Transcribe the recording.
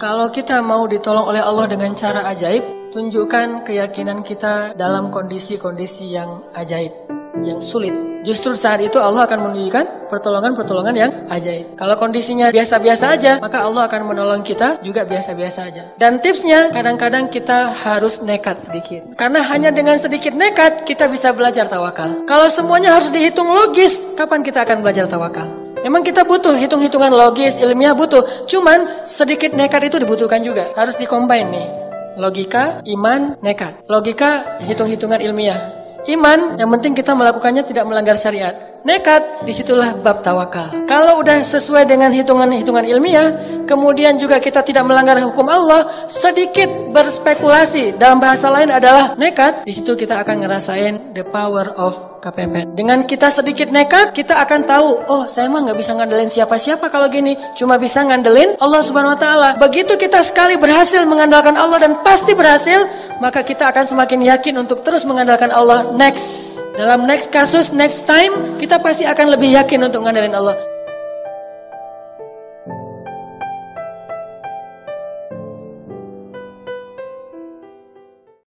Kalau kita mau ditolong oleh Allah dengan cara ajaib, tunjukkan keyakinan kita dalam kondisi-kondisi yang ajaib, yang sulit. Justru saat itu Allah akan menunjukkan pertolongan-pertolongan yang ajaib. Kalau kondisinya biasa-biasa aja, maka Allah akan menolong kita juga biasa-biasa aja. Dan tipsnya, kadang-kadang kita harus nekat sedikit. Karena hanya dengan sedikit nekat, kita bisa belajar tawakal. Kalau semuanya harus dihitung logis, kapan kita akan belajar tawakal? Memang kita butuh hitung-hitungan logis, ilmiah butuh. Cuman sedikit nekat itu dibutuhkan juga. Harus dikombin nih. Logika, iman, nekat. Logika, hitung-hitungan ilmiah. Iman, yang penting kita melakukannya tidak melanggar syariat. Nekat, di situlah bab tawakal. Kalau udah sesuai dengan hitungan-hitungan ilmiah, kemudian juga kita tidak melanggar hukum Allah, sedikit berspekulasi. Dalam bahasa lain adalah nekat, di situ kita akan ngerasain the power of KPP. Dengan kita sedikit nekat, kita akan tahu, oh saya mah nggak bisa ngandelin siapa-siapa kalau gini, cuma bisa ngandelin Allah Subhanahu Wa Taala. Begitu kita sekali berhasil mengandalkan Allah dan pasti berhasil, maka kita akan semakin yakin untuk terus mengandalkan Allah next. Dalam next kasus, next time, kita pasti akan lebih yakin untuk mengandalkan Allah.